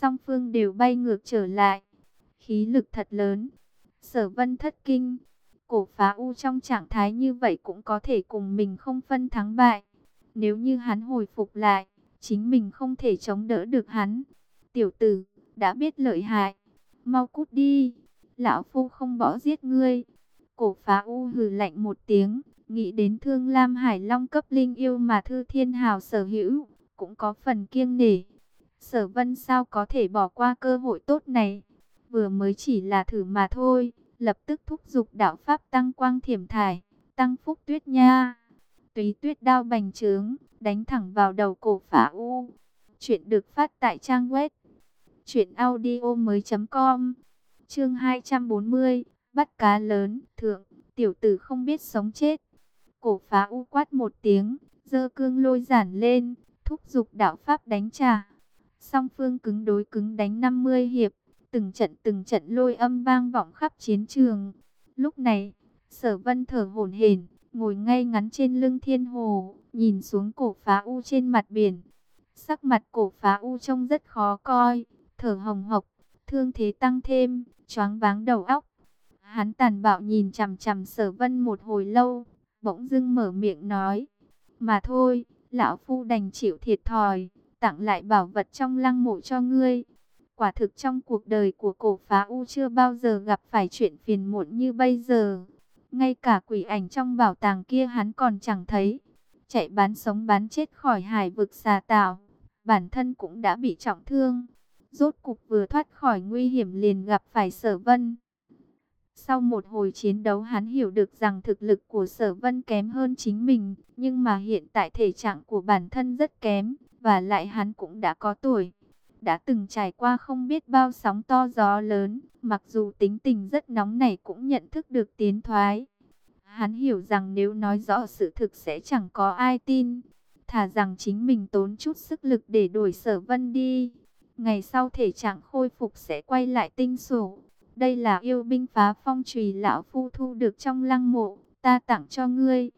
song phương đều bay ngược trở lại. Khí lực thật lớn. Sở vân thất kinh. Cổ phá u trong trạng thái như vậy cũng có thể cùng mình không phân thắng bại. Nếu như hắn hồi phục lại, chính mình không thể chống đỡ được hắn. Tiểu tử, đã biết lợi hại. Mau cút đi. Lão Phu không bỏ giết ngươi. Cổ phá u hừ lạnh một tiếng. Nghĩ đến thương Lam Hải Long cấp linh yêu mà Thư Thiên Hào sở hữu. Cũng có phần kiêng nể. Sở vân sao có thể bỏ qua cơ hội tốt này. Vừa mới chỉ là thử mà thôi. Lập tức thúc giục đạo Pháp tăng quang thiểm thải. Tăng phúc tuyết nha. Túy tuyết đao bành trướng. Đánh thẳng vào đầu cổ phả u. Chuyện được phát tại trang web. Chuyện audio mới com Chương 240, bắt cá lớn, thượng, tiểu tử không biết sống chết. Cổ phá u quát một tiếng, dơ cương lôi giản lên, thúc giục đạo pháp đánh trả. Song phương cứng đối cứng đánh 50 hiệp, từng trận từng trận lôi âm vang vọng khắp chiến trường. Lúc này, sở vân thở hổn hển, ngồi ngay ngắn trên lưng thiên hồ, nhìn xuống cổ phá u trên mặt biển. Sắc mặt cổ phá u trông rất khó coi, thở hồng hộc, thương thế tăng thêm, choáng váng đầu óc. Hắn tàn bạo nhìn chằm chằm sở vân một hồi lâu, bỗng dưng mở miệng nói. Mà thôi, lão phu đành chịu thiệt thòi, tặng lại bảo vật trong lăng mộ cho ngươi. Quả thực trong cuộc đời của cổ phá U chưa bao giờ gặp phải chuyện phiền muộn như bây giờ. Ngay cả quỷ ảnh trong bảo tàng kia hắn còn chẳng thấy. Chạy bán sống bán chết khỏi hải vực xà tạo. Bản thân cũng đã bị trọng thương. Rốt cục vừa thoát khỏi nguy hiểm liền gặp phải sở vân. Sau một hồi chiến đấu hắn hiểu được rằng thực lực của sở vân kém hơn chính mình, nhưng mà hiện tại thể trạng của bản thân rất kém, và lại hắn cũng đã có tuổi. Đã từng trải qua không biết bao sóng to gió lớn, mặc dù tính tình rất nóng này cũng nhận thức được tiến thoái. Hắn hiểu rằng nếu nói rõ sự thực sẽ chẳng có ai tin, thà rằng chính mình tốn chút sức lực để đổi sở vân đi. Ngày sau thể trạng khôi phục sẽ quay lại tinh sổ. Đây là yêu binh phá phong trùy lão phu thu được trong lăng mộ, ta tặng cho ngươi.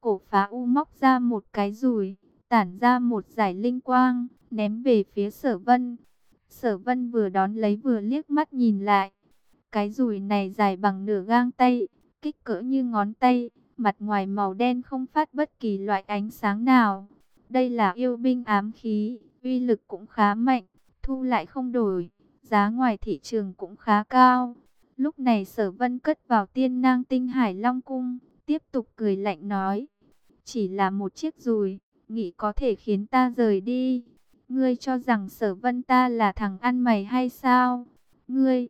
Cổ phá u móc ra một cái rùi, tản ra một giải linh quang, ném về phía sở vân. Sở vân vừa đón lấy vừa liếc mắt nhìn lại. Cái rùi này dài bằng nửa gang tay, kích cỡ như ngón tay, mặt ngoài màu đen không phát bất kỳ loại ánh sáng nào. Đây là yêu binh ám khí, uy lực cũng khá mạnh thu lại không đổi, giá ngoài thị trường cũng khá cao. Lúc này sở vân cất vào tiên nang tinh hải long cung, tiếp tục cười lạnh nói. Chỉ là một chiếc rùi, nghĩ có thể khiến ta rời đi. Ngươi cho rằng sở vân ta là thằng ăn mày hay sao? Ngươi,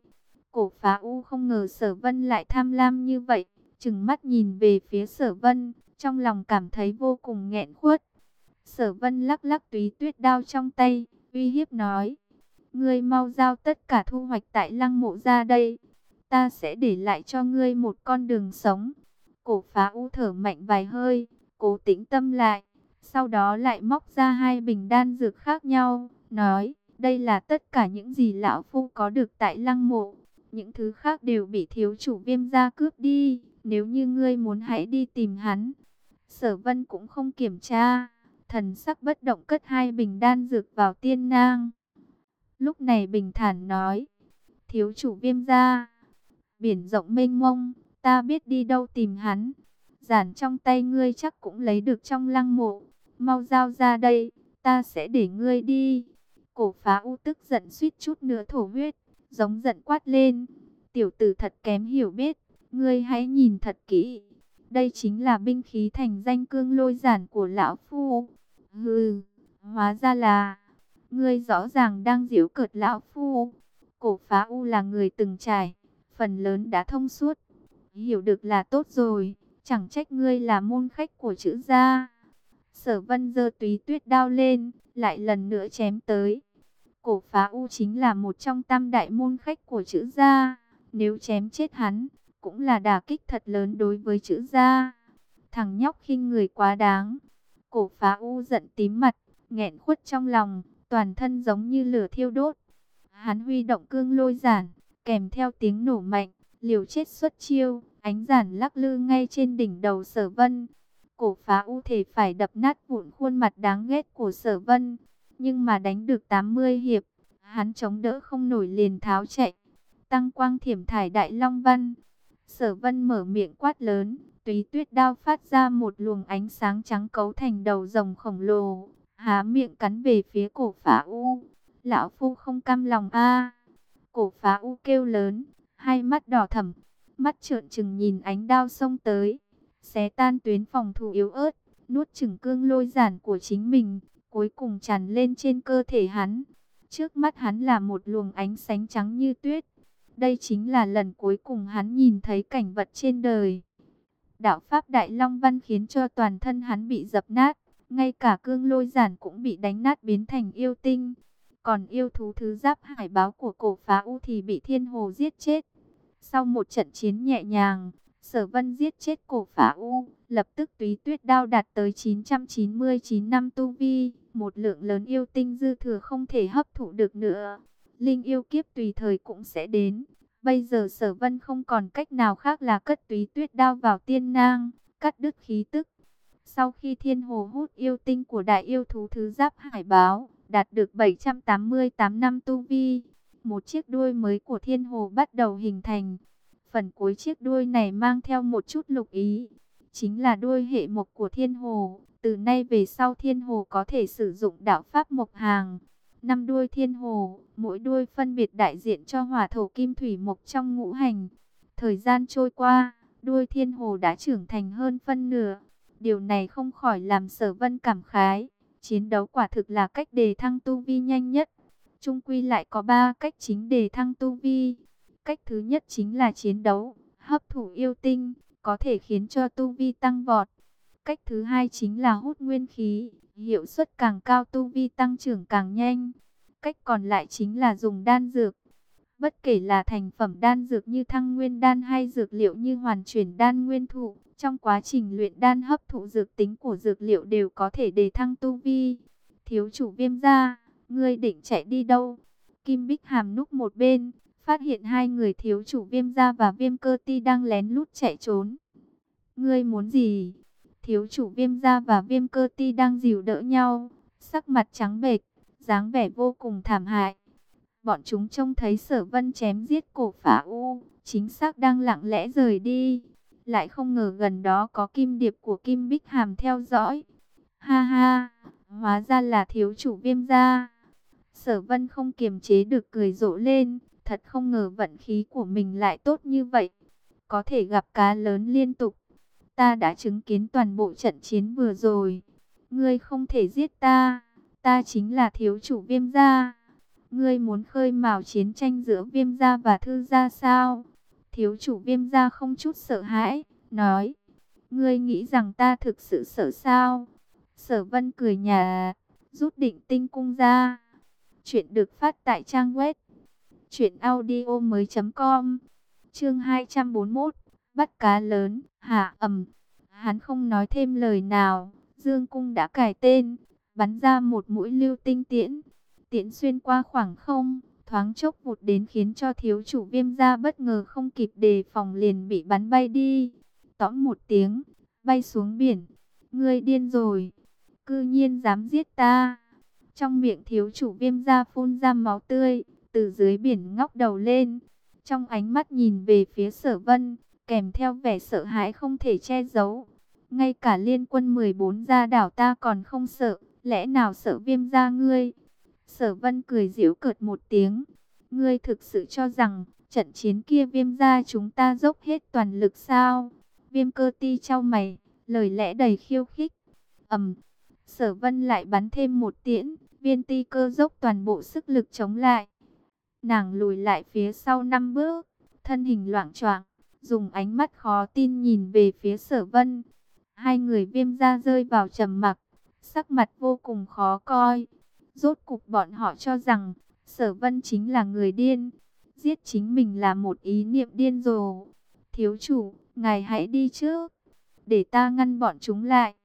cổ phá u không ngờ sở vân lại tham lam như vậy. Chừng mắt nhìn về phía sở vân, trong lòng cảm thấy vô cùng nghẹn khuất. Sở vân lắc lắc túy tuyết đao trong tay, uy hiếp nói. Ngươi mau giao tất cả thu hoạch tại lăng mộ ra đây. Ta sẽ để lại cho ngươi một con đường sống. Cổ phá u thở mạnh vài hơi, cố tĩnh tâm lại. Sau đó lại móc ra hai bình đan dược khác nhau, nói, đây là tất cả những gì lão phu có được tại lăng mộ. Những thứ khác đều bị thiếu chủ viêm gia cướp đi, nếu như ngươi muốn hãy đi tìm hắn. Sở vân cũng không kiểm tra, thần sắc bất động cất hai bình đan dược vào tiên nang. Lúc này bình thản nói, thiếu chủ viêm gia, biển rộng mênh mông, ta biết đi đâu tìm hắn. Giản trong tay ngươi chắc cũng lấy được trong lăng mộ, mau giao ra đây, ta sẽ để ngươi đi. Cổ phá u tức giận suýt chút nữa thổ huyết, giống giận quát lên. Tiểu tử thật kém hiểu biết, ngươi hãy nhìn thật kỹ. Đây chính là binh khí thành danh cương lôi giản của lão phu. Hừ, hóa ra là... Ngươi rõ ràng đang giễu cợt lão phu. Cổ phá u là người từng trải, phần lớn đã thông suốt. Hiểu được là tốt rồi, chẳng trách ngươi là môn khách của chữ gia. Sở vân dơ túy tuyết đao lên, lại lần nữa chém tới. Cổ phá u chính là một trong tam đại môn khách của chữ gia. Nếu chém chết hắn, cũng là đả kích thật lớn đối với chữ gia. Thằng nhóc khinh người quá đáng. Cổ phá u giận tím mặt, nghẹn khuất trong lòng, toàn thân giống như lửa thiêu đốt. Hắn huy động cương lôi giản, kèm theo tiếng nổ mạnh, liều chết xuất chiêu, ánh giản lắc lư ngay trên đỉnh đầu sở vân. Cổ phá u thể phải đập nát vụn khuôn mặt đáng ghét của sở vân, nhưng mà đánh được 80 hiệp, Hắn chống đỡ không nổi liền tháo chạy. Tăng quang thiểm thải đại long văn. Sở vân mở miệng quát lớn. Túy tuyết đao phát ra một luồng ánh sáng trắng cấu thành đầu rồng khổng lồ. Há miệng cắn về phía cổ phá u. Lão phu không cam lòng a Cổ phá u kêu lớn. Hai mắt đỏ thẳm. Mắt trợn trừng nhìn ánh đao xông tới. Xé tan tuyến phòng thủ yếu ớt. Nuốt chửng cương lôi giản của chính mình. Cuối cùng tràn lên trên cơ thể hắn. Trước mắt hắn là một luồng ánh sáng trắng như tuyết. Đây chính là lần cuối cùng hắn nhìn thấy cảnh vật trên đời. Đạo Pháp Đại Long Văn khiến cho toàn thân hắn bị dập nát. Ngay cả cương lôi giản cũng bị đánh nát biến thành yêu tinh. Còn yêu thú thứ giáp hải báo của cổ phá U thì bị thiên hồ giết chết. Sau một trận chiến nhẹ nhàng, sở vân giết chết cổ phả U. Lập tức túy tuyết đao đạt tới 999 năm tu vi. Một lượng lớn yêu tinh dư thừa không thể hấp thụ được nữa. Linh yêu kiếp tùy thời cũng sẽ đến. Bây giờ sở vân không còn cách nào khác là cất túy tuyết đao vào tiên nang, cắt đứt khí tức. Sau khi thiên hồ hút yêu tinh của đại yêu thú thứ giáp hải báo, đạt được 788 năm tu vi, một chiếc đuôi mới của thiên hồ bắt đầu hình thành. Phần cuối chiếc đuôi này mang theo một chút lục ý, chính là đuôi hệ mộc của thiên hồ. Từ nay về sau thiên hồ có thể sử dụng đạo pháp mộc hàng. Năm đuôi thiên hồ, mỗi đuôi phân biệt đại diện cho hỏa thổ kim thủy mộc trong ngũ hành. Thời gian trôi qua, đuôi thiên hồ đã trưởng thành hơn phân nửa. Điều này không khỏi làm sở vân cảm khái. Chiến đấu quả thực là cách đề thăng tu vi nhanh nhất. Trung quy lại có ba cách chính đề thăng tu vi. Cách thứ nhất chính là chiến đấu, hấp thụ yêu tinh, có thể khiến cho tu vi tăng vọt. Cách thứ hai chính là hút nguyên khí, hiệu suất càng cao tu vi tăng trưởng càng nhanh. Cách còn lại chính là dùng đan dược. Bất kể là thành phẩm đan dược như thăng nguyên đan hay dược liệu như hoàn chuyển đan nguyên thụ, trong quá trình luyện đan hấp thụ dược tính của dược liệu đều có thể đề thăng tu vi. Thiếu chủ viêm gia, ngươi định chạy đi đâu? Kim Bích Hàm núp một bên, phát hiện hai người thiếu chủ viêm gia và viêm cơ ti đang lén lút chạy trốn. Ngươi muốn gì? Thiếu chủ viêm gia và viêm cơ ti đang dìu đỡ nhau, sắc mặt trắng bệch, dáng vẻ vô cùng thảm hại. Bọn chúng trông thấy sở vân chém giết cổ phả u, chính xác đang lặng lẽ rời đi. Lại không ngờ gần đó có kim điệp của kim bích hàm theo dõi. Ha ha, hóa ra là thiếu chủ viêm gia. Sở vân không kiềm chế được cười rộ lên, thật không ngờ vận khí của mình lại tốt như vậy. Có thể gặp cá lớn liên tục. Ta đã chứng kiến toàn bộ trận chiến vừa rồi. Ngươi không thể giết ta. Ta chính là thiếu chủ viêm gia. Ngươi muốn khơi mào chiến tranh giữa viêm gia và thư gia sao? Thiếu chủ viêm gia không chút sợ hãi, nói. Ngươi nghĩ rằng ta thực sự sợ sao? Sở vân cười nhà, rút định tinh cung ra. Chuyện được phát tại trang web. Chuyện audio mới.com Chương 241 Bắt cá lớn, hạ ẩm Hắn không nói thêm lời nào. Dương cung đã cải tên, bắn ra một mũi lưu tinh tiễn. Tiễn xuyên qua khoảng không, thoáng chốc vụt đến khiến cho thiếu chủ viêm gia bất ngờ không kịp đề phòng liền bị bắn bay đi. Tõm một tiếng, bay xuống biển. Ngươi điên rồi, cư nhiên dám giết ta. Trong miệng thiếu chủ viêm gia phun ra máu tươi, từ dưới biển ngóc đầu lên. Trong ánh mắt nhìn về phía sở vân, kèm theo vẻ sợ hãi không thể che giấu. Ngay cả liên quân 14 gia đảo ta còn không sợ, lẽ nào sợ viêm gia ngươi? Sở vân cười giễu cợt một tiếng. Ngươi thực sự cho rằng, trận chiến kia viêm gia chúng ta dốc hết toàn lực sao? Viêm cơ ti trao mày, lời lẽ đầy khiêu khích. ầm, sở vân lại bắn thêm một tiễn, viên ti cơ dốc toàn bộ sức lực chống lại. Nàng lùi lại phía sau năm bước, thân hình loạn choạng, dùng ánh mắt khó tin nhìn về phía sở vân. Hai người viêm ra rơi vào trầm mặc, sắc mặt vô cùng khó coi. Rốt cục bọn họ cho rằng, sở vân chính là người điên. Giết chính mình là một ý niệm điên rồ. Thiếu chủ, ngài hãy đi trước. Để ta ngăn bọn chúng lại.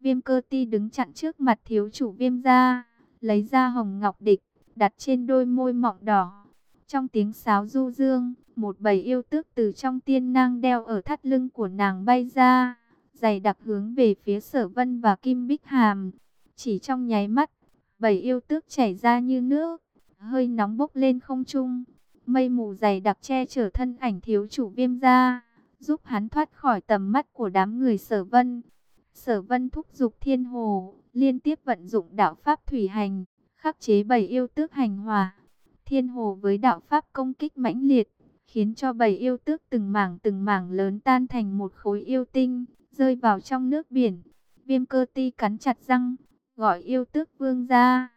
Viêm cơ ti đứng chặn trước mặt thiếu chủ viêm ra. Lấy ra hồng ngọc địch, đặt trên đôi môi mọng đỏ. Trong tiếng sáo du dương, một bầy yêu tước từ trong tiên nang đeo ở thắt lưng của nàng bay ra, dày đặc hướng về phía sở vân và kim bích hàm. Chỉ trong nháy mắt, bầy yêu tước chảy ra như nước, hơi nóng bốc lên không trung. Mây mù dày đặc che chở thân ảnh thiếu chủ viêm ra, giúp hắn thoát khỏi tầm mắt của đám người sở vân. Sở vân thúc giục thiên hồ, liên tiếp vận dụng đạo pháp thủy hành, khắc chế bầy yêu tước hành hòa. Thiên hồ với đạo pháp công kích mãnh liệt, khiến cho bầy yêu tước từng mảng từng mảng lớn tan thành một khối yêu tinh, rơi vào trong nước biển. Viêm cơ ti cắn chặt răng, gọi yêu tước vương ra.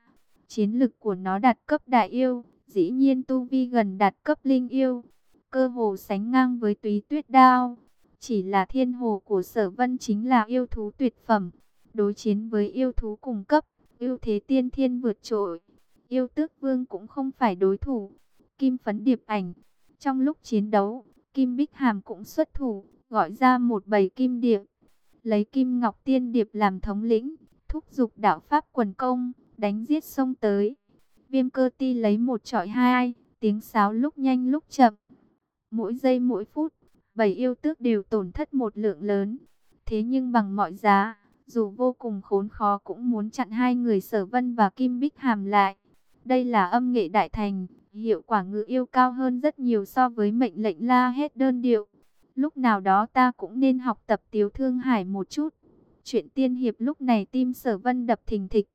Chiến lực của nó đạt cấp đại yêu, dĩ nhiên tu vi gần đạt cấp linh yêu. Cơ hồ sánh ngang với túy tuyết đao. Chỉ là thiên hồ của sở vân chính là yêu thú tuyệt phẩm. Đối chiến với yêu thú cùng cấp, ưu thế tiên thiên vượt trội. Yêu tước vương cũng không phải đối thủ. Kim phấn điệp ảnh. Trong lúc chiến đấu, Kim Bích Hàm cũng xuất thủ, gọi ra một bầy kim điệp. Lấy Kim Ngọc Tiên Điệp làm thống lĩnh, thúc giục đạo pháp quần công, đánh giết sông tới. Viêm cơ ti lấy một trọi hai, tiếng sáo lúc nhanh lúc chậm. Mỗi giây mỗi phút, bảy yêu tước đều tổn thất một lượng lớn. Thế nhưng bằng mọi giá, dù vô cùng khốn khó cũng muốn chặn hai người sở vân và kim bích hàm lại. Đây là âm nghệ đại thành, hiệu quả ngự yêu cao hơn rất nhiều so với mệnh lệnh la hết đơn điệu. Lúc nào đó ta cũng nên học tập tiếu thương hải một chút. Chuyện tiên hiệp lúc này tim sở vân đập thình thịch.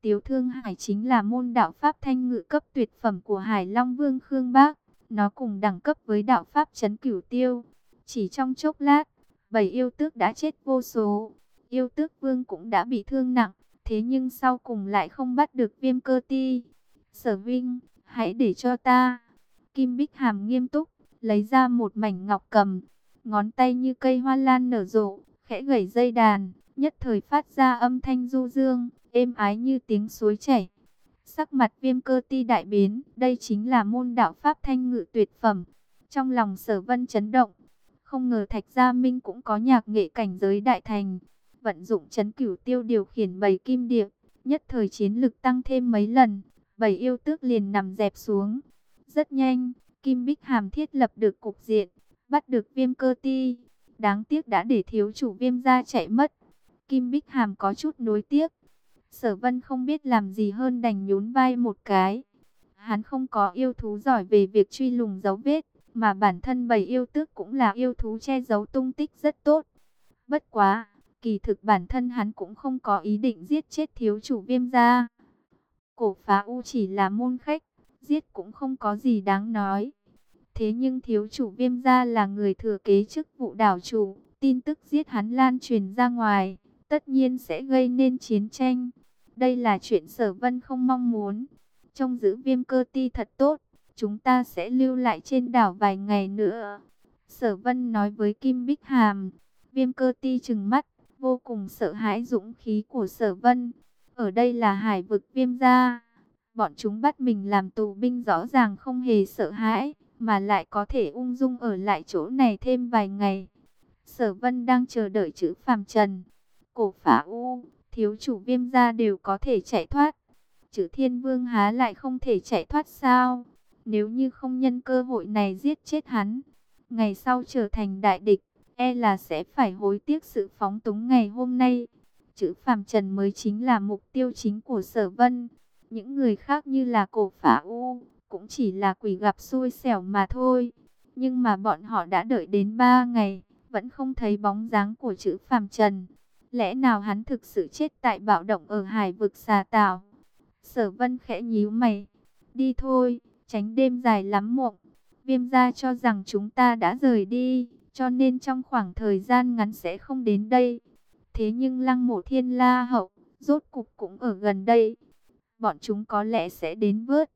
Tiếu Thương Hải chính là môn đạo Pháp thanh ngự cấp tuyệt phẩm của Hải Long Vương Khương Bác. Nó cùng đẳng cấp với đạo Pháp chấn cửu tiêu. Chỉ trong chốc lát, bảy yêu tước đã chết vô số. Yêu tước vương cũng đã bị thương nặng. Thế nhưng sau cùng lại không bắt được viêm cơ ti. Sở Vinh, hãy để cho ta. Kim Bích Hàm nghiêm túc, lấy ra một mảnh ngọc cầm. Ngón tay như cây hoa lan nở rộ, khẽ gảy dây đàn, nhất thời phát ra âm thanh du dương êm ái như tiếng suối chảy. Sắc mặt viêm cơ ti đại biến, đây chính là môn đạo pháp thanh ngự tuyệt phẩm. Trong lòng sở vân chấn động, không ngờ Thạch Gia Minh cũng có nhạc nghệ cảnh giới đại thành. Vận dụng chấn cửu tiêu điều khiển bầy kim điệp, nhất thời chiến lực tăng thêm mấy lần, bầy yêu tước liền nằm dẹp xuống. Rất nhanh, Kim Bích Hàm thiết lập được cục diện, bắt được viêm cơ ti. Đáng tiếc đã để thiếu chủ viêm ra chạy mất. Kim Bích Hàm có chút nối tiếc, Sở vân không biết làm gì hơn đành nhún vai một cái. Hắn không có yêu thú giỏi về việc truy lùng dấu vết, mà bản thân bầy yêu tước cũng là yêu thú che giấu tung tích rất tốt. Bất quá, kỳ thực bản thân hắn cũng không có ý định giết chết thiếu chủ viêm gia. Cổ phá u chỉ là môn khách, giết cũng không có gì đáng nói. Thế nhưng thiếu chủ viêm gia là người thừa kế chức vụ đảo chủ, tin tức giết hắn lan truyền ra ngoài, tất nhiên sẽ gây nên chiến tranh. Đây là chuyện sở vân không mong muốn. Trong giữ viêm cơ ti thật tốt, chúng ta sẽ lưu lại trên đảo vài ngày nữa. Sở vân nói với Kim Bích Hàm, viêm cơ ti trừng mắt, vô cùng sợ hãi dũng khí của sở vân. Ở đây là hải vực viêm gia. Bọn chúng bắt mình làm tù binh rõ ràng không hề sợ hãi, mà lại có thể ung dung ở lại chỗ này thêm vài ngày. Sở vân đang chờ đợi chữ phàm trần. Cổ phả u, thiếu chủ viêm gia đều có thể chạy thoát. Chữ thiên vương há lại không thể chạy thoát sao? Nếu như không nhân cơ hội này giết chết hắn, ngày sau trở thành đại địch, e là sẽ phải hối tiếc sự phóng túng ngày hôm nay. Chữ phàm trần mới chính là mục tiêu chính của sở vân. Những người khác như là cổ phả u, cũng chỉ là quỷ gặp xui xẻo mà thôi. Nhưng mà bọn họ đã đợi đến ba ngày, vẫn không thấy bóng dáng của chữ phàm trần. Lẽ nào hắn thực sự chết tại bạo động ở hải vực xà tảo? Sở vân khẽ nhíu mày. Đi thôi, tránh đêm dài lắm mộng. Viêm gia cho rằng chúng ta đã rời đi, cho nên trong khoảng thời gian ngắn sẽ không đến đây. Thế nhưng lăng mộ thiên la hậu, rốt cục cũng ở gần đây. Bọn chúng có lẽ sẽ đến vớt.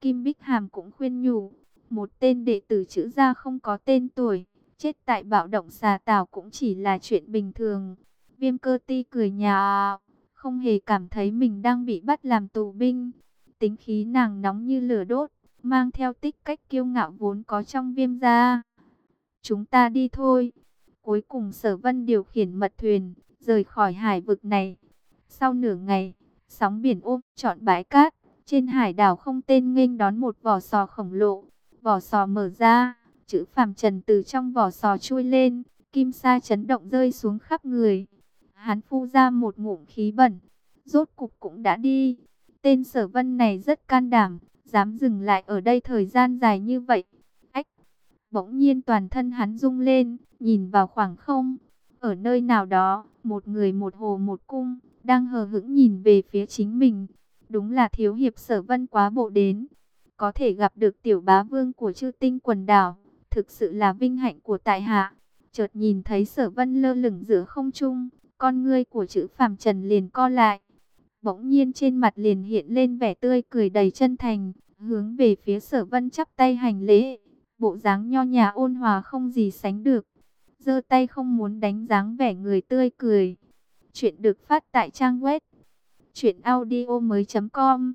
Kim Bích Hàm cũng khuyên nhủ, một tên đệ tử chữ gia không có tên tuổi, chết tại bạo động xà tảo cũng chỉ là chuyện bình thường. Viêm cơ ti cười nhà, không hề cảm thấy mình đang bị bắt làm tù binh. Tính khí nàng nóng như lửa đốt, mang theo tích cách kiêu ngạo vốn có trong viêm gia. Chúng ta đi thôi. Cuối cùng sở vân điều khiển mật thuyền, rời khỏi hải vực này. Sau nửa ngày, sóng biển ôm trọn bãi cát. Trên hải đảo không tên nghênh đón một vỏ sò khổng lồ. Vỏ sò mở ra, chữ phàm trần từ trong vỏ sò chui lên. Kim sa chấn động rơi xuống khắp người. Hắn phu ra một ngụm khí bẩn, rốt cục cũng đã đi. Tên sở vân này rất can đảm, dám dừng lại ở đây thời gian dài như vậy. Ách! Bỗng nhiên toàn thân hắn rung lên, nhìn vào khoảng không. Ở nơi nào đó, một người một hồ một cung, đang hờ hững nhìn về phía chính mình. Đúng là thiếu hiệp sở vân quá bộ đến. Có thể gặp được tiểu bá vương của chư tinh quần đảo, thực sự là vinh hạnh của tại hạ. Chợt nhìn thấy sở vân lơ lửng giữa không trung, con ngươi của chữ phàm trần liền co lại. Bỗng nhiên trên mặt liền hiện lên vẻ tươi cười đầy chân thành, hướng về phía sở vân chắp tay hành lễ. Bộ dáng nho nhã ôn hòa không gì sánh được giơ tay không muốn đánh dáng vẻ người tươi cười. Chuyện được phát tại trang web. Chuyện audio mới.com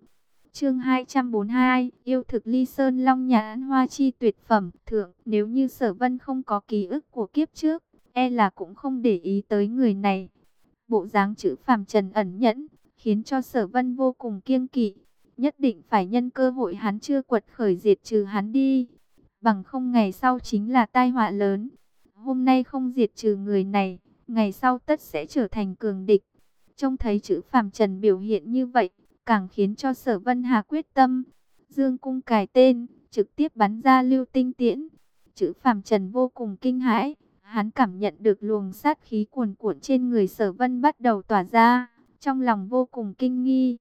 Chương 242, yêu thực ly sơn long nhãn hoa chi tuyệt phẩm, thượng, nếu như sở vân không có ký ức của kiếp trước, e là cũng không để ý tới người này. Bộ dáng chữ phàm trần ẩn nhẫn, khiến cho sở vân vô cùng kiêng kỵ, nhất định phải nhân cơ hội hắn chưa quật khởi diệt trừ hắn đi, bằng không ngày sau chính là tai họa lớn. Hôm nay không diệt trừ người này, ngày sau tất sẽ trở thành cường địch. Trông thấy chữ phạm trần biểu hiện như vậy, càng khiến cho sở vân hà quyết tâm. Dương cung cài tên, trực tiếp bắn ra lưu tinh tiễn. Chữ phạm trần vô cùng kinh hãi, hắn cảm nhận được luồng sát khí cuồn cuộn trên người sở vân bắt đầu tỏa ra, trong lòng vô cùng kinh nghi.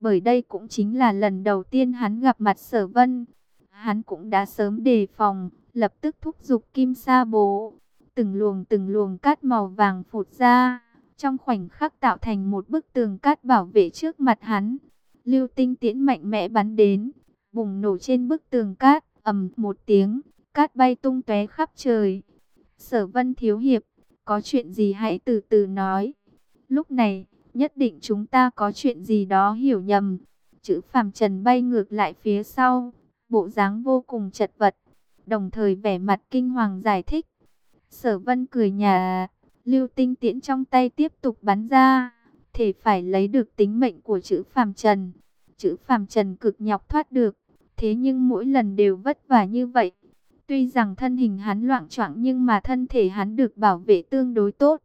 Bởi đây cũng chính là lần đầu tiên hắn gặp mặt sở vân. Hắn cũng đã sớm đề phòng, lập tức thúc giục kim sa bố. Từng luồng từng luồng cát màu vàng phụt ra trong khoảnh khắc tạo thành một bức tường cát bảo vệ trước mặt hắn. Lưu tinh tiễn mạnh mẽ bắn đến, bùng nổ trên bức tường cát, ầm một tiếng, cát bay tung tóe khắp trời. Sở Vân thiếu hiệp, có chuyện gì hãy từ từ nói. Lúc này, nhất định chúng ta có chuyện gì đó hiểu nhầm. Chữ Phàm Trần bay ngược lại phía sau, bộ dáng vô cùng chật vật, đồng thời vẻ mặt kinh hoàng giải thích. Sở Vân cười nhà Lưu tinh tiễn trong tay tiếp tục bắn ra, thể phải lấy được tính mệnh của chữ phàm trần. Chữ phàm trần cực nhọc thoát được, thế nhưng mỗi lần đều vất vả như vậy. Tuy rằng thân hình hắn loạn choạng nhưng mà thân thể hắn được bảo vệ tương đối tốt.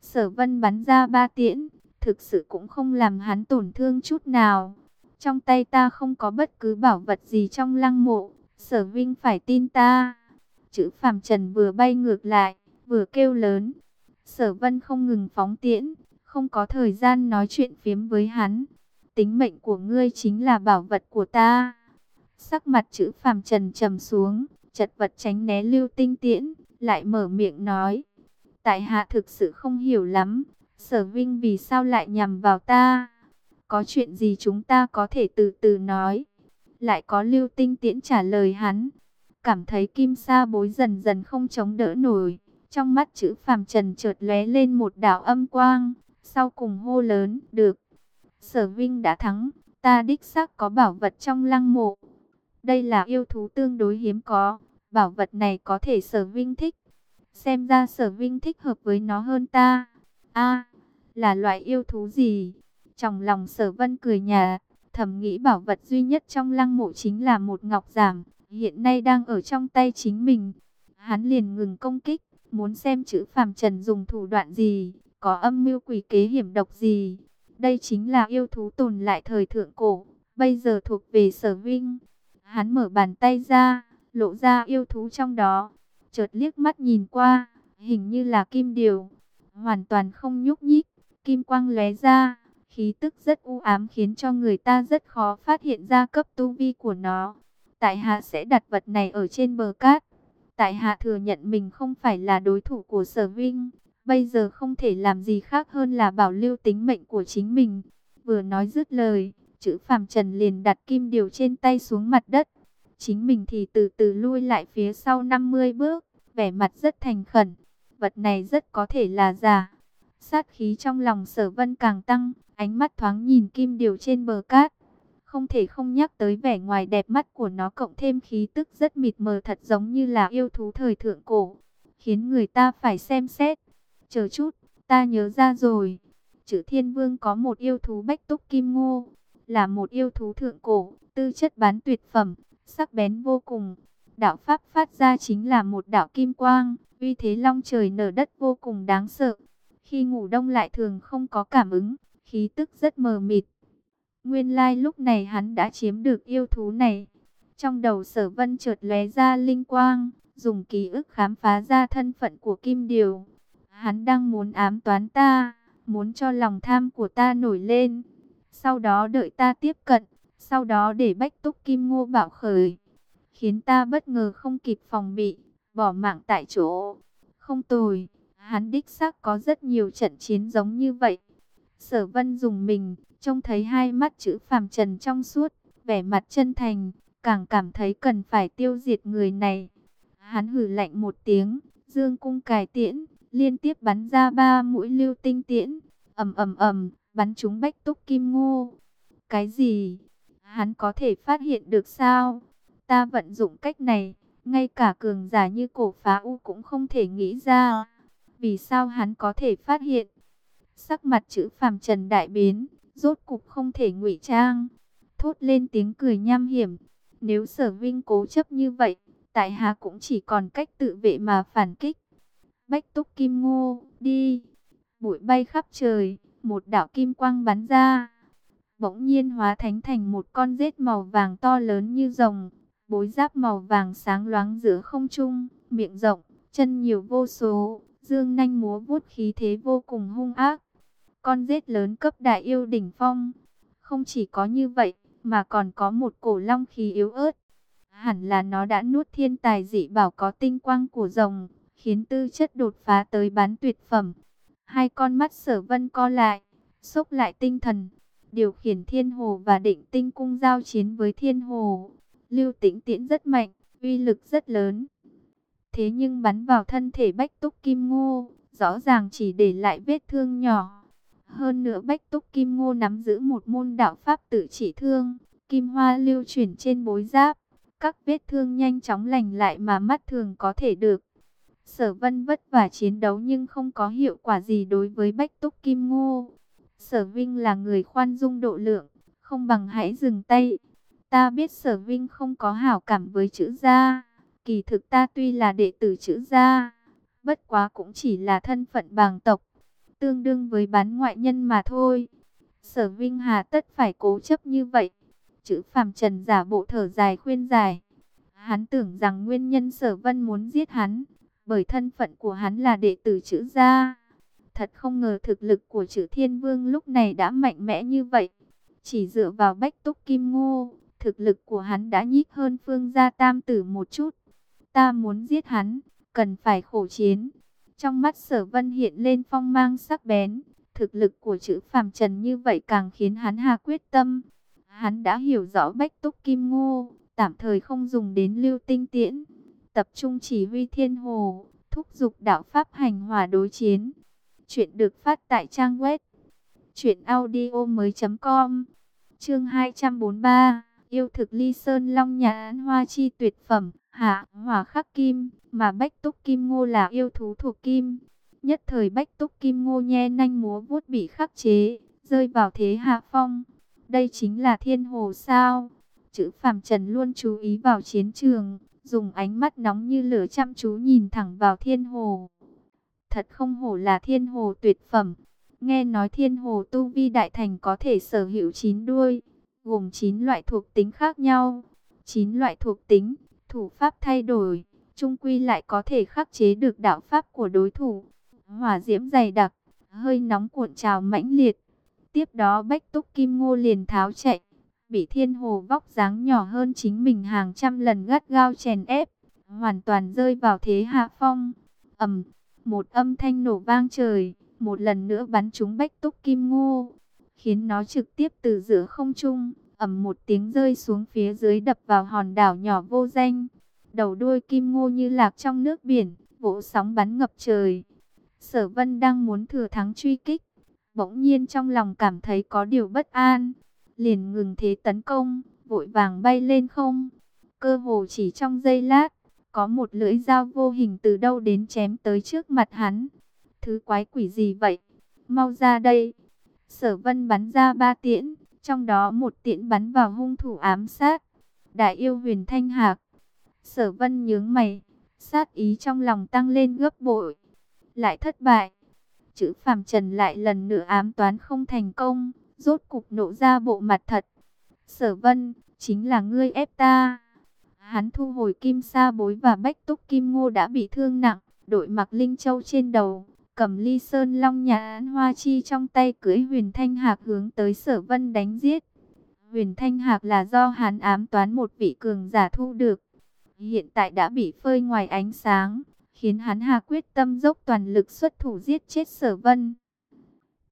Sở vân bắn ra ba tiễn, thực sự cũng không làm hắn tổn thương chút nào. Trong tay ta không có bất cứ bảo vật gì trong lăng mộ, sở vinh phải tin ta. Chữ Phạm trần vừa bay ngược lại, vừa kêu lớn. Sở vân không ngừng phóng tiễn, không có thời gian nói chuyện phiếm với hắn. Tính mệnh của ngươi chính là bảo vật của ta. Sắc mặt chữ Phạm trần trầm xuống, chật vật tránh né lưu tinh tiễn, lại mở miệng nói. Tại hạ thực sự không hiểu lắm, sở vinh vì sao lại nhằm vào ta. Có chuyện gì chúng ta có thể từ từ nói. Lại có lưu tinh tiễn trả lời hắn. Cảm thấy kim sa bối dần dần không chống đỡ nổi trong mắt chữ phàm trần chợt lóe lên một đạo âm quang, sau cùng hô lớn, được. Sở Vinh đã thắng, ta đích xác có bảo vật trong lăng mộ. Đây là yêu thú tương đối hiếm có, bảo vật này có thể sở Vinh thích. Xem ra sở Vinh thích hợp với nó hơn ta. a là loại yêu thú gì? Trong lòng sở vân cười nhà, thầm nghĩ bảo vật duy nhất trong lăng mộ chính là một ngọc giảm, hiện nay đang ở trong tay chính mình. Hắn liền ngừng công kích, muốn xem chữ phàm trần dùng thủ đoạn gì, có âm mưu quỷ kế hiểm độc gì. Đây chính là yêu thú tồn lại thời thượng cổ, bây giờ thuộc về sở vinh. Hắn mở bàn tay ra, lộ ra yêu thú trong đó, chợt liếc mắt nhìn qua, hình như là kim điều, hoàn toàn không nhúc nhích, kim quang lóe ra, khí tức rất u ám khiến cho người ta rất khó phát hiện ra cấp tu vi của nó. Tại hạ sẽ đặt vật này ở trên bờ cát, Tại hạ thừa nhận mình không phải là đối thủ của sở vinh. Bây giờ không thể làm gì khác hơn là bảo lưu tính mệnh của chính mình. Vừa nói dứt lời, chữ phàm trần liền đặt kim điều trên tay xuống mặt đất. Chính mình thì từ từ lui lại phía sau 50 bước, vẻ mặt rất thành khẩn. Vật này rất có thể là giả. Sát khí trong lòng sở vân càng tăng, ánh mắt thoáng nhìn kim điều trên bờ cát. Không thể không nhắc tới vẻ ngoài đẹp mắt của nó cộng thêm khí tức rất mịt mờ thật giống như là yêu thú thời thượng cổ. Khiến người ta phải xem xét. Chờ chút, ta nhớ ra rồi. Chữ thiên vương có một yêu thú bách túc kim ngô. Là một yêu thú thượng cổ, tư chất bán tuyệt phẩm, sắc bén vô cùng. Đạo Pháp phát ra chính là một đạo kim quang, uy thế long trời nở đất vô cùng đáng sợ. Khi ngủ đông lại thường không có cảm ứng, khí tức rất mờ mịt. Nguyên lai like lúc này hắn đã chiếm được yêu thú này. Trong đầu sở vân chợt lóe ra linh quang, dùng ký ức khám phá ra thân phận của Kim Điều. Hắn đang muốn ám toán ta, muốn cho lòng tham của ta nổi lên. Sau đó đợi ta tiếp cận, sau đó để bách túc Kim Ngô bảo khởi. Khiến ta bất ngờ không kịp phòng bị, bỏ mạng tại chỗ. Không tồi, hắn đích xác có rất nhiều trận chiến giống như vậy. Sở vân dùng mình, trông thấy hai mắt chữ phàm trần trong suốt, vẻ mặt chân thành, càng cảm thấy cần phải tiêu diệt người này. Hắn hử lạnh một tiếng, dương cung cài tiễn, liên tiếp bắn ra ba mũi lưu tinh tiễn, ầm ầm ầm, bắn trúng bách túc kim ngô. Cái gì? Hắn có thể phát hiện được sao? Ta vận dụng cách này, ngay cả cường giả như cổ phá u cũng không thể nghĩ ra. Vì sao hắn có thể phát hiện? Sắc mặt chữ phàm trần đại biến, rốt cục không thể ngụy trang. Thốt lên tiếng cười nham hiểm. Nếu sở vinh cố chấp như vậy, tại hạ cũng chỉ còn cách tự vệ mà phản kích. Bách túc kim ngô, đi. Bụi bay khắp trời, một đạo kim quang bắn ra. Bỗng nhiên hóa thánh thành một con rết màu vàng to lớn như rồng. Bối giáp màu vàng sáng loáng giữa không trung, miệng rộng, chân nhiều vô số, dương nanh múa vuốt khí thế vô cùng hung ác. Con rết lớn cấp đại yêu đỉnh phong. Không chỉ có như vậy, mà còn có một cổ long khí yếu ớt. Hẳn là nó đã nuốt thiên tài dị bảo có tinh quang của rồng, khiến tư chất đột phá tới bán tuyệt phẩm. Hai con mắt sở vân co lại, xúc lại tinh thần, điều khiển thiên hồ và định tinh cung giao chiến với thiên hồ. Lưu tĩnh tiễn rất mạnh, uy lực rất lớn. Thế nhưng bắn vào thân thể bách túc kim ngô, rõ ràng chỉ để lại vết thương nhỏ. Hơn nữa bách túc kim ngô nắm giữ một môn đạo pháp tự chỉ thương, kim hoa lưu chuyển trên bối giáp. Các vết thương nhanh chóng lành lại mà mắt thường có thể được. Sở vân vất vả chiến đấu nhưng không có hiệu quả gì đối với bách túc kim ngô. Sở Vinh là người khoan dung độ lượng, không bằng hãy dừng tay. Ta biết sở Vinh không có hảo cảm với chữ gia. Kỳ thực ta tuy là đệ tử chữ gia, bất quá cũng chỉ là thân phận bàng tộc, tương đương với bán ngoại nhân mà thôi. Sở Vinh Hà tất phải cố chấp như vậy. Chữ phạm trần giả bộ thở dài khuyên giải. Hắn tưởng rằng nguyên nhân sở vân muốn giết hắn, bởi thân phận của hắn là đệ tử chữ gia. Thật không ngờ thực lực của chữ thiên vương lúc này đã mạnh mẽ như vậy. Chỉ dựa vào bách túc kim ngô, thực lực của hắn đã nhích hơn phương gia tam tử một chút. Ta muốn giết hắn, cần phải khổ chiến. Trong mắt sở vân hiện lên phong mang sắc bén. Thực lực của chữ phàm trần như vậy càng khiến hắn hà quyết tâm. Hắn đã hiểu rõ bách túc kim ngô, tạm thời không dùng đến lưu tinh tiễn. Tập trung chỉ huy thiên hồ, thúc giục đạo pháp hành hòa đối chiến. Chuyện được phát tại trang web chuyện audio mới.com Chương 243 Yêu thực ly sơn long nhà án hoa chi tuyệt phẩm Hạ hỏa khắc kim mà bách túc kim ngô là yêu thú thuộc kim Nhất thời bách túc kim ngô nhe nanh múa vuốt bị khắc chế Rơi vào thế hạ phong Đây chính là thiên hồ sao Chữ phạm trần luôn chú ý vào chiến trường Dùng ánh mắt nóng như lửa chăm chú nhìn thẳng vào thiên hồ Thật không hổ là thiên hồ tuyệt phẩm. Nghe nói thiên hồ tu vi đại thành có thể sở hữu 9 đuôi, gồm 9 loại thuộc tính khác nhau. 9 loại thuộc tính, thủ pháp thay đổi, trung quy lại có thể khắc chế được đạo pháp của đối thủ. Hỏa diễm dày đặc, hơi nóng cuộn trào mãnh liệt. Tiếp đó Bách Túc Kim Ngô liền tháo chạy, bị thiên hồ vóc dáng nhỏ hơn chính mình hàng trăm lần gắt gao chèn ép, hoàn toàn rơi vào thế hạ phong. ầm một âm thanh nổ vang trời, một lần nữa bắn trúng bách túc kim ngô, khiến nó trực tiếp từ giữa không trung, ầm một tiếng rơi xuống phía dưới đập vào hòn đảo nhỏ vô danh. Đầu đuôi kim ngô như lạc trong nước biển, vỗ sóng bắn ngập trời. Sở vân đang muốn thừa thắng truy kích, bỗng nhiên trong lòng cảm thấy có điều bất an, liền ngừng thế tấn công, vội vàng bay lên không. Cơ hồ chỉ trong giây lát, có một lưỡi dao vô hình từ đâu đến chém tới trước mặt hắn. Thứ quái quỷ gì vậy? Mau ra đây. Sở vân bắn ra ba tiễn, trong đó một tiễn bắn vào hung thủ ám sát. Đại yêu huyền thanh hạc. Sở vân nhướng mày, sát ý trong lòng tăng lên gấp bội. Lại thất bại. Chữ phàm trần lại lần nữa ám toán không thành công. rốt cục nộ ra bộ mặt thật. Sở vân, chính là ngươi ép ta. Hắn thu hồi kim sa bối và bách túc kim ngô đã bị thương nặng, đội mặc linh châu trên đầu, cầm ly sơn long nhà án hoa chi trong tay cưới huyền thanh hạc hướng tới sở vân đánh giết. Huyền thanh hạc là do hắn ám toán một vị cường giả thu được. Hiện tại đã bị phơi ngoài ánh sáng, khiến hắn hà quyết tâm dốc toàn lực xuất thủ giết chết sở vân.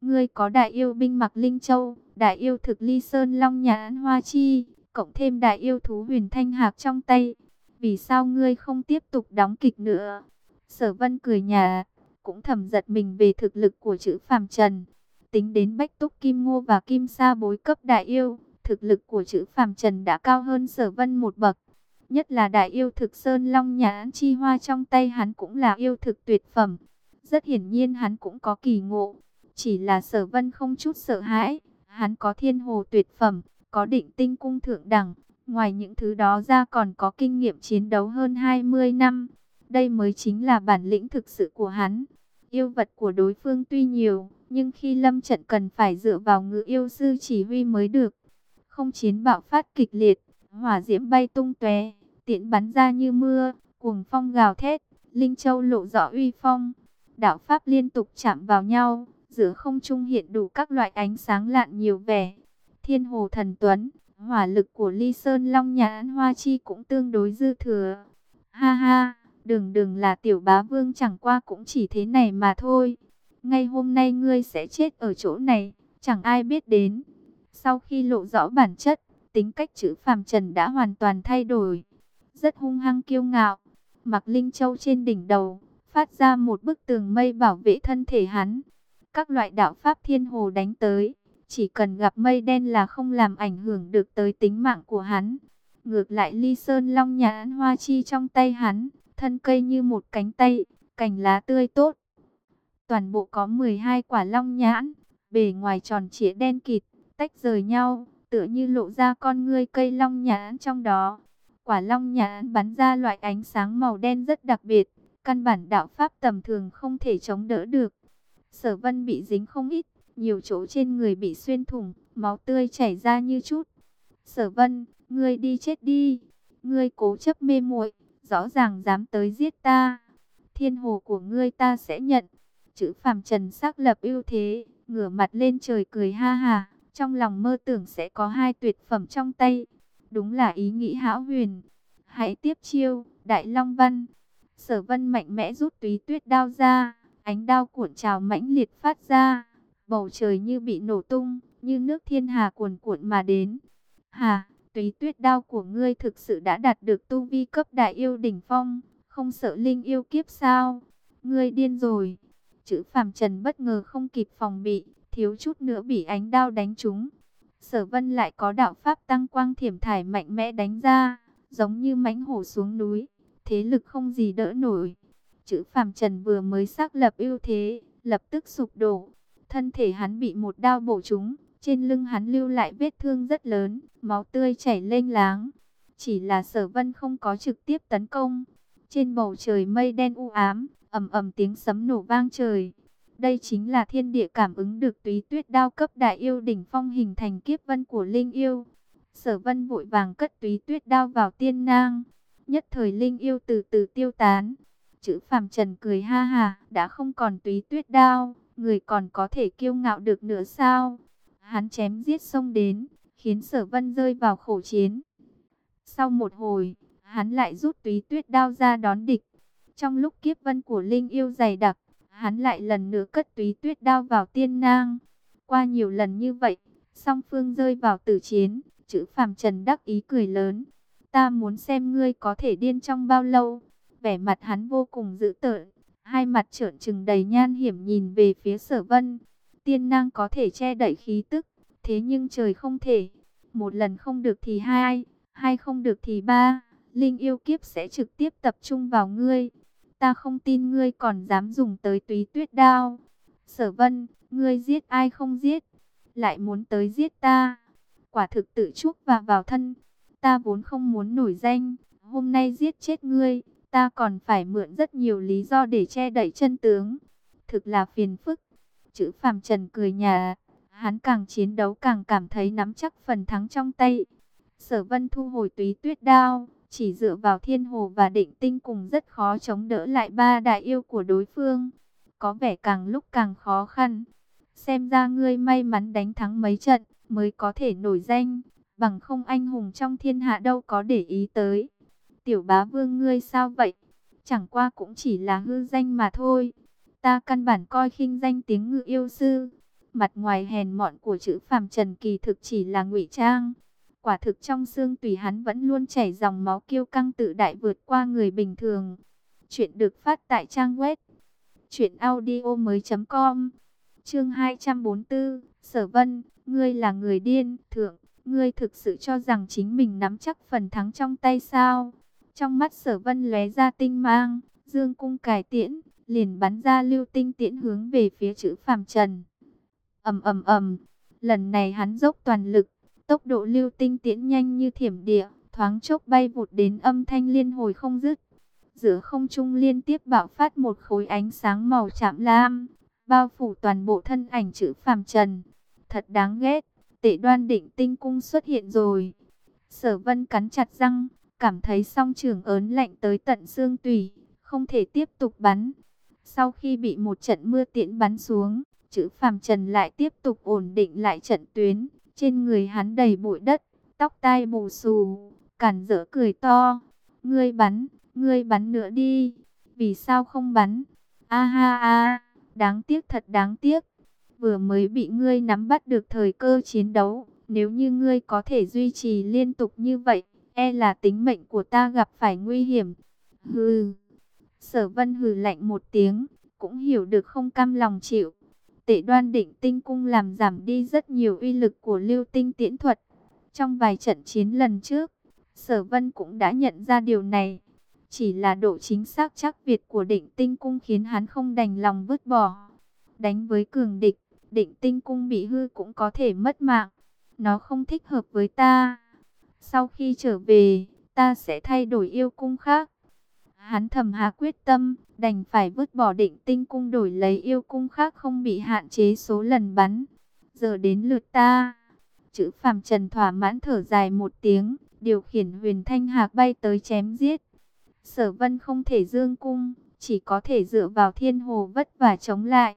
Ngươi có đại yêu binh mặc linh châu, đại yêu thực ly sơn long nhà An hoa chi, cộng thêm đại yêu thú huyền thanh hạc trong tay. Vì sao ngươi không tiếp tục đóng kịch nữa? Sở vân cười nhà, cũng thầm giật mình về thực lực của chữ phàm trần. Tính đến bách túc kim ngô và kim sa bối cấp đại yêu, thực lực của chữ phàm trần đã cao hơn sở vân một bậc. Nhất là đại yêu thực sơn long nhà chi hoa trong tay hắn cũng là yêu thực tuyệt phẩm. Rất hiển nhiên hắn cũng có kỳ ngộ. Chỉ là sở vân không chút sợ hãi. Hắn có thiên hồ tuyệt phẩm, có định tinh cung thượng đẳng. Ngoài những thứ đó ra còn có kinh nghiệm chiến đấu hơn 20 năm. Đây mới chính là bản lĩnh thực sự của hắn. Yêu vật của đối phương tuy nhiều, nhưng khi lâm trận cần phải dựa vào ngự yêu sư chỉ huy mới được. Không chiến bạo phát kịch liệt, hỏa diễm bay tung tóe, tiện bắn ra như mưa, cuồng phong gào thét, Linh Châu lộ rõ uy phong. Đạo Pháp liên tục chạm vào nhau, giữa không trung hiện đủ các loại ánh sáng lạn nhiều vẻ. Thiên Hồ Thần Tuấn, hỏa lực của Ly Sơn Long Nhãn Hoa Chi cũng tương đối dư thừa. Ha ha, đừng đừng là tiểu bá vương chẳng qua cũng chỉ thế này mà thôi. Ngay hôm nay ngươi sẽ chết ở chỗ này, chẳng ai biết đến. Sau khi lộ rõ bản chất, tính cách chữ phàm trần đã hoàn toàn thay đổi rất hung hăng kiêu ngạo. Mặc Linh Châu trên đỉnh đầu, phát ra một bức tường mây bảo vệ thân thể hắn. Các loại đạo pháp thiên hồ đánh tới, chỉ cần gặp mây đen là không làm ảnh hưởng được tới tính mạng của hắn. Ngược lại ly sơn long nhãn hoa chi trong tay hắn, thân cây như một cánh tay, cành lá tươi tốt. Toàn bộ có 12 quả long nhãn, bề ngoài tròn trịa đen kịt, tách rời nhau, tựa như lộ ra con ngươi cây long nhãn trong đó. Quả long nhãn bắn ra loại ánh sáng màu đen rất đặc biệt, căn bản đạo pháp tầm thường không thể chống đỡ được. Sở vân bị dính không ít, nhiều chỗ trên người bị xuyên thủng, máu tươi chảy ra như chút. Sở vân, ngươi đi chết đi, ngươi cố chấp mê muội, rõ ràng dám tới giết ta. Thiên hồ của ngươi ta sẽ nhận. Chữ phàm trần xác lập ưu thế, ngửa mặt lên trời cười ha ha, trong lòng mơ tưởng sẽ có hai tuyệt phẩm trong tay. Đúng là ý nghĩ hão huyền. Hãy tiếp chiêu, Đại Long Văn. Sở vân mạnh mẽ rút túy tuyết đao ra. Ánh đao cuộn trào mãnh liệt phát ra. Bầu trời như bị nổ tung, như nước thiên hà cuồn cuộn mà đến. Hà, túy tuyết đao của ngươi thực sự đã đạt được tu vi cấp đại yêu đỉnh phong. Không sợ linh yêu kiếp sao? Ngươi điên rồi. Chữ phàm trần bất ngờ không kịp phòng bị, thiếu chút nữa bị ánh đao đánh trúng. Sở vân lại có đạo pháp tăng quang thiểm thải mạnh mẽ đánh ra, giống như mãnh hổ xuống núi, thế lực không gì đỡ nổi. Chữ phàm trần vừa mới xác lập ưu thế, lập tức sụp đổ. Thân thể hắn bị một đao bổ trúng, trên lưng hắn lưu lại vết thương rất lớn, máu tươi chảy lênh láng. Chỉ là sở vân không có trực tiếp tấn công. Trên bầu trời mây đen u ám, ầm ầm tiếng sấm nổ vang trời. Đây chính là thiên địa cảm ứng được túy tuyết đao cấp đại yêu đỉnh phong hình thành kiếp vân của linh yêu. Sở vân vội vàng cất túy tuyết đao vào tiên nang. Nhất thời linh yêu từ từ tiêu tán. Chữ phàm trần cười ha ha, đã không còn túy tuyết đao, người còn có thể kiêu ngạo được nữa sao? Hắn chém giết xông đến, khiến sở vân rơi vào khổ chiến. Sau một hồi, hắn lại rút túy tuyết đao ra đón địch. Trong lúc kiếp vân của linh yêu dày đặc, hắn lại lần nữa cất túy tuyết đao vào tiên nang. Qua nhiều lần như vậy, song phương rơi vào tử chiến, chữ phàm trần đắc ý cười lớn. Ta muốn xem ngươi có thể điên trong bao lâu. Vẻ mặt hắn vô cùng dữ tợn, hai mặt trợn trừng đầy nhan hiểm nhìn về phía sở vân. Tiên nang có thể che đẩy khí tức, thế nhưng trời không thể. Một lần không được thì hai, hai không được thì ba. Linh yêu kiếp sẽ trực tiếp tập trung vào ngươi. Ta không tin ngươi còn dám dùng tới túy tuyết đao. Sở vân, ngươi giết ai không giết, lại muốn tới giết ta. Quả thực tự chuốc và vào thân. Ta vốn không muốn nổi danh, hôm nay giết chết ngươi, ta còn phải mượn rất nhiều lý do để che đậy chân tướng. Thực là phiền phức. Chữ phạm trần cười nhà, Hắn càng chiến đấu càng cảm thấy nắm chắc phần thắng trong tay. Sở vân thu hồi túy tuyết đao, chỉ dựa vào thiên hồ và định tinh cùng rất khó chống đỡ lại ba đại yêu của đối phương. Có vẻ càng lúc càng khó khăn. Xem ra ngươi may mắn đánh thắng mấy trận mới có thể nổi danh. Bằng không anh hùng trong thiên hạ đâu có để ý tới. Tiểu bá vương ngươi sao vậy? Chẳng qua cũng chỉ là hư danh mà thôi. Ta căn bản coi khinh danh tiếng ngự yêu sư. Mặt ngoài hèn mọn của chữ phàm trần kỳ thực chỉ là ngụy trang. Quả thực trong xương tùy hắn vẫn luôn chảy dòng máu kiêu căng tự đại vượt qua người bình thường. Chuyện được phát tại trang web truyệnaudiomoi.com. Chương 244, Sở Vân, ngươi là người điên, thượng, ngươi thực sự cho rằng chính mình nắm chắc phần thắng trong tay sao? Trong mắt Sở Vân lóe ra tinh mang, dương cung cải tiễn, liền bắn ra lưu tinh tiễn hướng về phía chữ phàm trần. ầm ầm ầm, lần này hắn dốc toàn lực, tốc độ lưu tinh tiễn nhanh như thiểm địa, thoáng chốc bay vụt đến âm thanh liên hồi không dứt. Giữa không trung liên tiếp bạo phát một khối ánh sáng màu chạm lam, bao phủ toàn bộ thân ảnh chữ phàm trần. Thật đáng ghét, tệ đoan định tinh cung xuất hiện rồi. Sở vân cắn chặt răng, cảm thấy song trường ớn lạnh tới tận xương tủy, không thể tiếp tục bắn. Sau khi bị một trận mưa tiễn bắn xuống, chữ phàm trần lại tiếp tục ổn định lại trận tuyến. Trên người hắn đầy bụi đất, tóc tai bù xù, cản rỡ cười to. Ngươi bắn, ngươi bắn nữa đi. Vì sao không bắn? A ha a, đáng tiếc thật đáng tiếc. Vừa mới bị ngươi nắm bắt được thời cơ chiến đấu. Nếu như ngươi có thể duy trì liên tục như vậy, e là tính mệnh của ta gặp phải nguy hiểm. Hừ. Sở vân hừ lạnh một tiếng, cũng hiểu được không cam lòng chịu. Tệ đoan định tinh cung làm giảm đi rất nhiều uy lực của lưu tinh tiễn thuật. Trong vài trận chiến lần trước, Sở Vân cũng đã nhận ra điều này. Chỉ là độ chính xác chắc Việt của định tinh cung khiến hắn không đành lòng vứt bỏ. Đánh với cường địch, định tinh cung bị hư cũng có thể mất mạng. Nó không thích hợp với ta. Sau khi trở về, ta sẽ thay đổi yêu cung khác. Hắn thầm hạ quyết tâm, đành phải vứt bỏ định tinh cung đổi lấy yêu cung khác không bị hạn chế số lần bắn. Giờ đến lượt ta. Chữ phàm trần thỏa mãn thở dài một tiếng, điều khiển huyền thanh hạc bay tới chém giết. Sở vân không thể dương cung, chỉ có thể dựa vào thiên hồ vất và chống lại.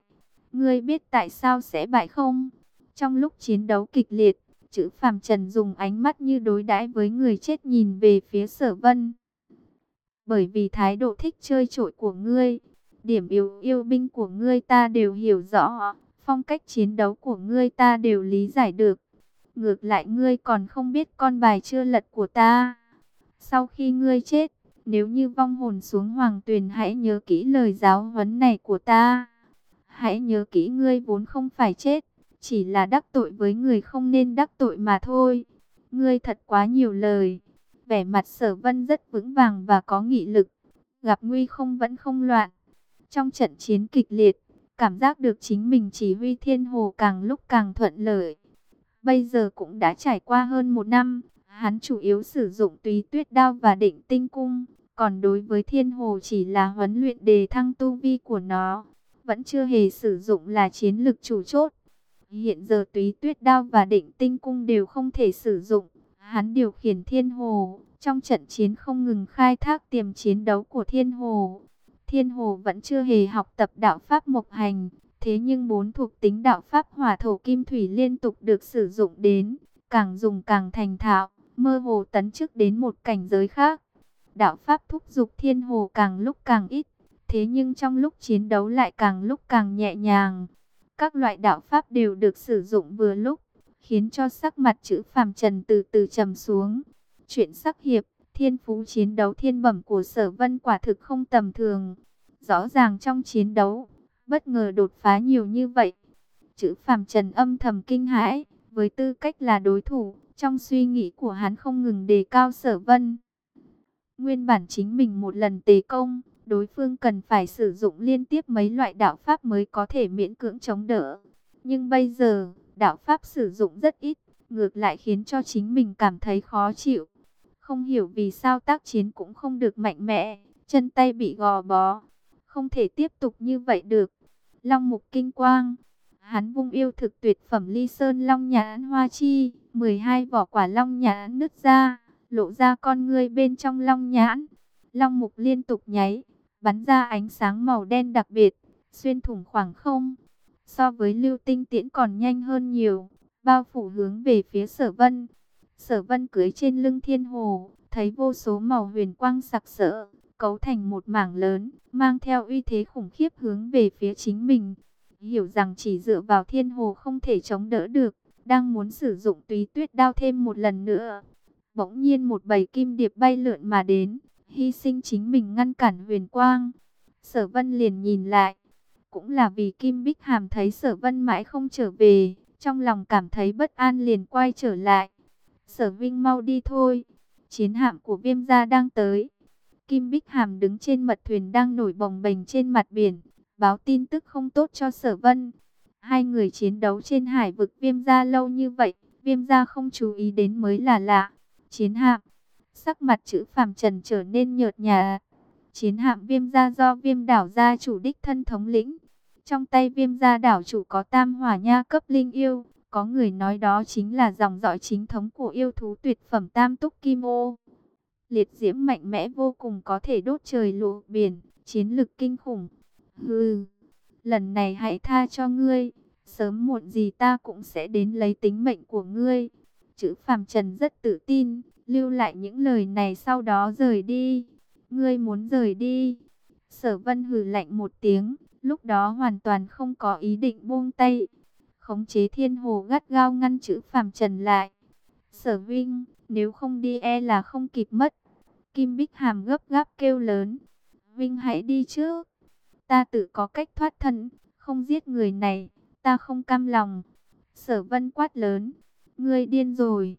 Ngươi biết tại sao sẽ bại không? Trong lúc chiến đấu kịch liệt, chữ phàm trần dùng ánh mắt như đối đãi với người chết nhìn về phía sở vân bởi vì thái độ thích chơi trội của ngươi, điểm yếu yêu binh của ngươi ta đều hiểu rõ, phong cách chiến đấu của ngươi ta đều lý giải được. Ngược lại ngươi còn không biết con bài chưa lật của ta. Sau khi ngươi chết, nếu như vong hồn xuống hoàng tuyền hãy nhớ kỹ lời giáo huấn này của ta. Hãy nhớ kỹ ngươi vốn không phải chết, chỉ là đắc tội với người không nên đắc tội mà thôi. Ngươi thật quá nhiều lời. Vẻ mặt sở vân rất vững vàng và có nghị lực. Gặp nguy không vẫn không loạn. Trong trận chiến kịch liệt, cảm giác được chính mình chỉ huy thiên hồ càng lúc càng thuận lợi. Bây giờ cũng đã trải qua hơn một năm, hắn chủ yếu sử dụng túy tuyết đao và định tinh cung. Còn đối với thiên hồ chỉ là huấn luyện đề thăng tu vi của nó, vẫn chưa hề sử dụng là chiến lực chủ chốt. Hiện giờ túy tuyết đao và định tinh cung đều không thể sử dụng, Hắn điều khiển thiên hồ, trong trận chiến không ngừng khai thác tiềm chiến đấu của thiên hồ. Thiên hồ vẫn chưa hề học tập đạo pháp mộc hành, thế nhưng bốn thuộc tính đạo pháp hỏa thổ kim thủy liên tục được sử dụng đến, càng dùng càng thành thạo, mơ hồ tấn chức đến một cảnh giới khác. Đạo pháp thúc dục thiên hồ càng lúc càng ít, thế nhưng trong lúc chiến đấu lại càng lúc càng nhẹ nhàng. Các loại đạo pháp đều được sử dụng vừa lúc, khiến cho sắc mặt chữ phàm trần từ từ trầm xuống. Chuyện sắc hiệp, thiên phú chiến đấu thiên bẩm của sở vân quả thực không tầm thường. Rõ ràng trong chiến đấu, bất ngờ đột phá nhiều như vậy. Chữ phàm trần âm thầm kinh hãi, với tư cách là đối thủ, trong suy nghĩ của hắn không ngừng đề cao sở vân. Nguyên bản chính mình một lần tề công, đối phương cần phải sử dụng liên tiếp mấy loại đạo pháp mới có thể miễn cưỡng chống đỡ. Nhưng bây giờ, đạo pháp sử dụng rất ít, ngược lại khiến cho chính mình cảm thấy khó chịu. Không hiểu vì sao tác chiến cũng không được mạnh mẽ, chân tay bị gò bó, không thể tiếp tục như vậy được. Long mục kinh quang, Hắn vung yêu thực tuyệt phẩm ly sơn long nhãn hoa chi, 12 vỏ quả long nhãn nứt ra, lộ ra con ngươi bên trong long nhãn. Long mục liên tục nháy, bắn ra ánh sáng màu đen đặc biệt, xuyên thủng khoảng không. So với lưu tinh tiễn còn nhanh hơn nhiều, bao phủ hướng về phía sở vân. Sở vân cưới trên lưng thiên hồ, thấy vô số màu huyền quang sặc sỡ, cấu thành một mảng lớn, mang theo uy thế khủng khiếp hướng về phía chính mình. Hiểu rằng chỉ dựa vào thiên hồ không thể chống đỡ được, đang muốn sử dụng túy tuyết đao thêm một lần nữa. Bỗng nhiên một bầy kim điệp bay lượn mà đến, hy sinh chính mình ngăn cản huyền quang. Sở vân liền nhìn lại, cũng là vì Kim Bích Hàm thấy sở vân mãi không trở về, trong lòng cảm thấy bất an liền quay trở lại. Sở Vinh mau đi thôi, chiến hạm của viêm gia đang tới. Kim Bích Hàm đứng trên mật thuyền đang nổi bồng bềnh trên mặt biển, báo tin tức không tốt cho sở vân. Hai người chiến đấu trên hải vực viêm gia lâu như vậy, viêm gia không chú ý đến mới là lạ. Chiến hạm, sắc mặt chữ phàm trần trở nên nhợt nhạt. Chiến hạm viêm gia do viêm đảo gia chủ đích thân thống lĩnh. Trong tay viêm gia đảo chủ có tam hỏa nha cấp linh yêu. Có người nói đó chính là dòng dõi chính thống của yêu thú tuyệt phẩm tam túc kim ô. Liệt diễm mạnh mẽ vô cùng có thể đốt trời lụa biển, chiến lực kinh khủng. Hừ, lần này hãy tha cho ngươi, sớm muộn gì ta cũng sẽ đến lấy tính mệnh của ngươi. Chữ phàm trần rất tự tin, lưu lại những lời này sau đó rời đi. Ngươi muốn rời đi. Sở vân hừ lạnh một tiếng, lúc đó hoàn toàn không có ý định buông tay. Khống chế thiên hồ gắt gao ngăn chữ phàm trần lại. Sở vinh, nếu không đi e là không kịp mất. Kim Bích Hàm gấp gáp kêu lớn. Vinh hãy đi trước. Ta tự có cách thoát thân, không giết người này, ta không cam lòng. Sở vân quát lớn. Ngươi điên rồi.